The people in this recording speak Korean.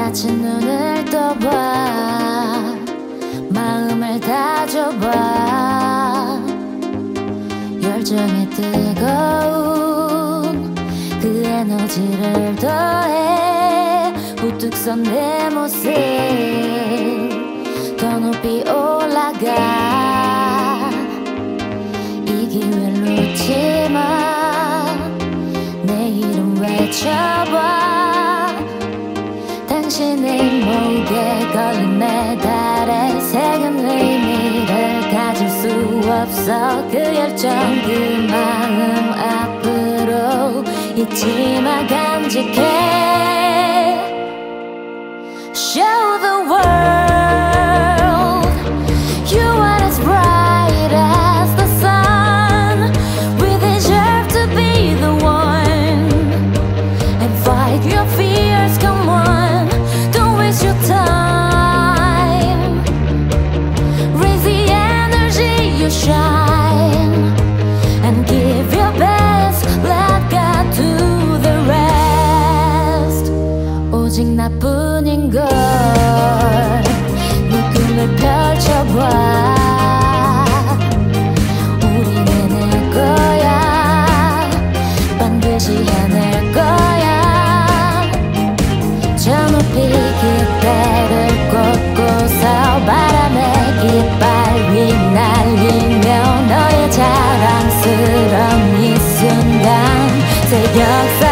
다시 눈을 떠봐. 마음을 다져봐. 열정이 뜨거운 그 에너지를 더해 우뚝 선 내 모습. 더 높이 올라가. 이 기회를 놓지 마내 이름 외쳐봐 당신의 목에 걸린 메달에 새긴 의미를 가질 수 없어. 그 열정 그 마음 앞으로 잊지 마 간직해. Show the world 오직 나뿐인 걸네 꿈을 펼쳐봐. 우리는 할 거야. 반드시 해낼 거야. 저 높이 그대를 꽂고서 바람에 깃발 위 날리며 너의 자랑스러운 이 순간 새 역사